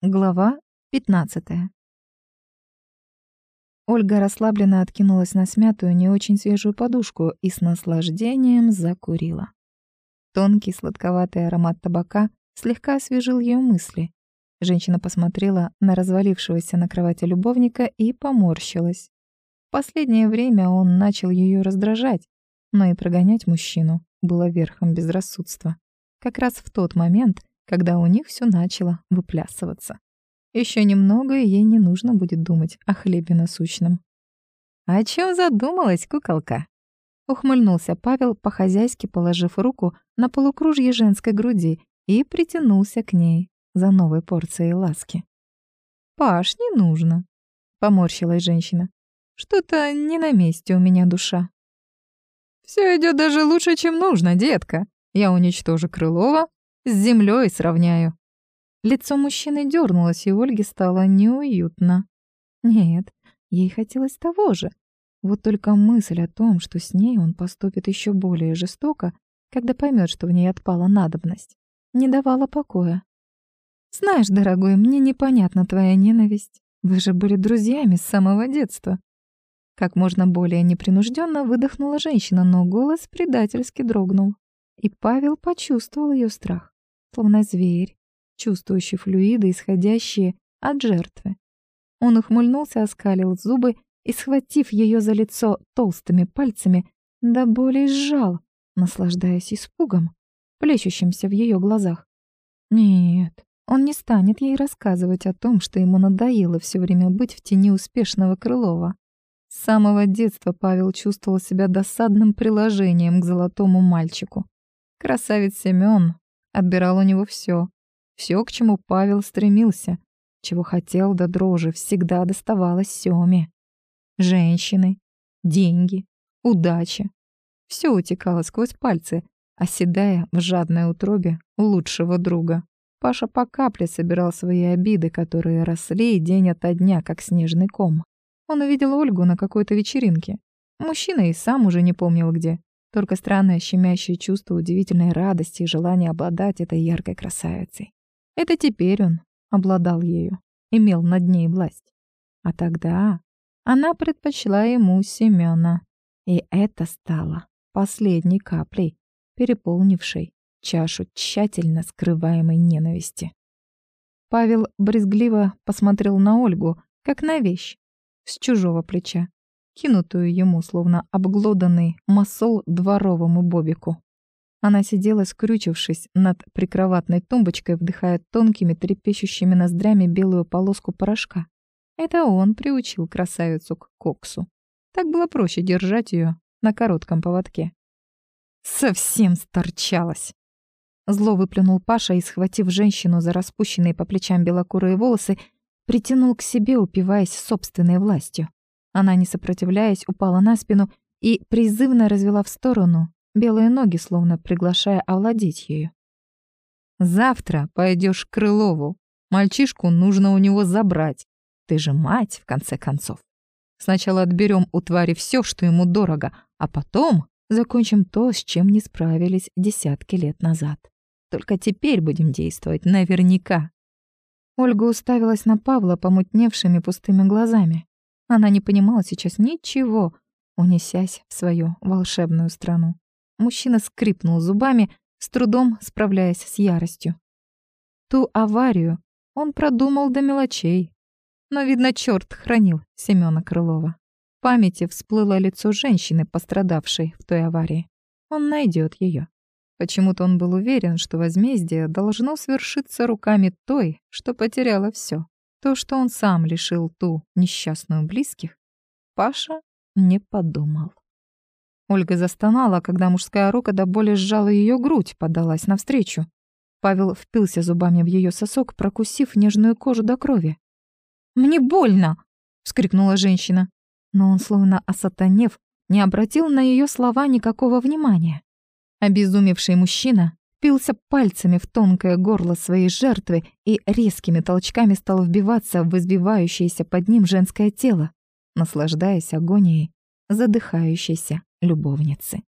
Глава 15. Ольга расслабленно откинулась на смятую, не очень свежую подушку и с наслаждением закурила. Тонкий сладковатый аромат табака слегка освежил ее мысли. Женщина посмотрела на развалившегося на кровати любовника и поморщилась. В последнее время он начал ее раздражать, но и прогонять мужчину было верхом безрассудства. Как раз в тот момент, когда у них все начало выплясываться. Еще немного, и ей не нужно будет думать о хлебе насущном. «О чем задумалась куколка?» Ухмыльнулся Павел, по-хозяйски положив руку на полукружье женской груди и притянулся к ней за новой порцией ласки. «Паш, не нужно», — поморщилась женщина. «Что-то не на месте у меня душа». Все идет даже лучше, чем нужно, детка. Я уничтожу Крылова, с землей сравняю». Лицо мужчины дернулось, и Ольге стало неуютно. Нет, ей хотелось того же. Вот только мысль о том, что с ней он поступит еще более жестоко, когда поймет, что в ней отпала надобность, не давала покоя. «Знаешь, дорогой, мне непонятна твоя ненависть. Вы же были друзьями с самого детства». Как можно более непринужденно выдохнула женщина, но голос предательски дрогнул. И Павел почувствовал ее страх, словно зверь, чувствующий флюиды, исходящие от жертвы. Он ухмыльнулся, оскалил зубы и, схватив ее за лицо толстыми пальцами, до боли сжал, наслаждаясь испугом, плещущимся в ее глазах. Нет, он не станет ей рассказывать о том, что ему надоело все время быть в тени успешного Крылова. С самого детства Павел чувствовал себя досадным приложением к золотому мальчику. Красавец Семён отбирал у него все, все, к чему Павел стремился, чего хотел до дрожи, всегда доставалось Семе. Женщины, деньги, удача. Все утекало сквозь пальцы, оседая в жадной утробе лучшего друга. Паша по капле собирал свои обиды, которые росли день ото дня, как снежный ком. Он увидел Ольгу на какой-то вечеринке. Мужчина и сам уже не помнил где. Только странное щемящее чувство удивительной радости и желание обладать этой яркой красавицей. Это теперь он обладал ею, имел над ней власть. А тогда она предпочла ему Семёна. И это стало последней каплей, переполнившей чашу тщательно скрываемой ненависти. Павел брезгливо посмотрел на Ольгу, как на вещь, с чужого плеча кинутую ему, словно обглоданный масол дворовому бобику. Она сидела, скрючившись над прикроватной тумбочкой, вдыхая тонкими трепещущими ноздрями белую полоску порошка. Это он приучил красавицу к коксу. Так было проще держать ее на коротком поводке. Совсем сторчалась. Зло выплюнул Паша и, схватив женщину за распущенные по плечам белокурые волосы, притянул к себе, упиваясь собственной властью. Она, не сопротивляясь, упала на спину и призывно развела в сторону белые ноги, словно приглашая овладеть ею. «Завтра пойдешь к Крылову. Мальчишку нужно у него забрать. Ты же мать, в конце концов. Сначала отберем у твари все, что ему дорого, а потом закончим то, с чем не справились десятки лет назад. Только теперь будем действовать наверняка». Ольга уставилась на Павла помутневшими пустыми глазами. Она не понимала сейчас ничего, унесясь в свою волшебную страну. Мужчина скрипнул зубами, с трудом справляясь с яростью. Ту аварию он продумал до мелочей. Но, видно, черт хранил Семёна Крылова. В памяти всплыло лицо женщины, пострадавшей в той аварии. Он найдет ее. Почему-то он был уверен, что возмездие должно свершиться руками той, что потеряла все. То, что он сам лишил ту несчастную близких, Паша не подумал. Ольга застонала, когда мужская рука до боли сжала ее грудь, подалась навстречу. Павел впился зубами в ее сосок, прокусив нежную кожу до крови. «Мне больно!» — вскрикнула женщина. Но он, словно осатанев, не обратил на ее слова никакого внимания. Обезумевший мужчина впился пальцами в тонкое горло своей жертвы и резкими толчками стал вбиваться в избивающееся под ним женское тело, наслаждаясь агонией задыхающейся любовницы.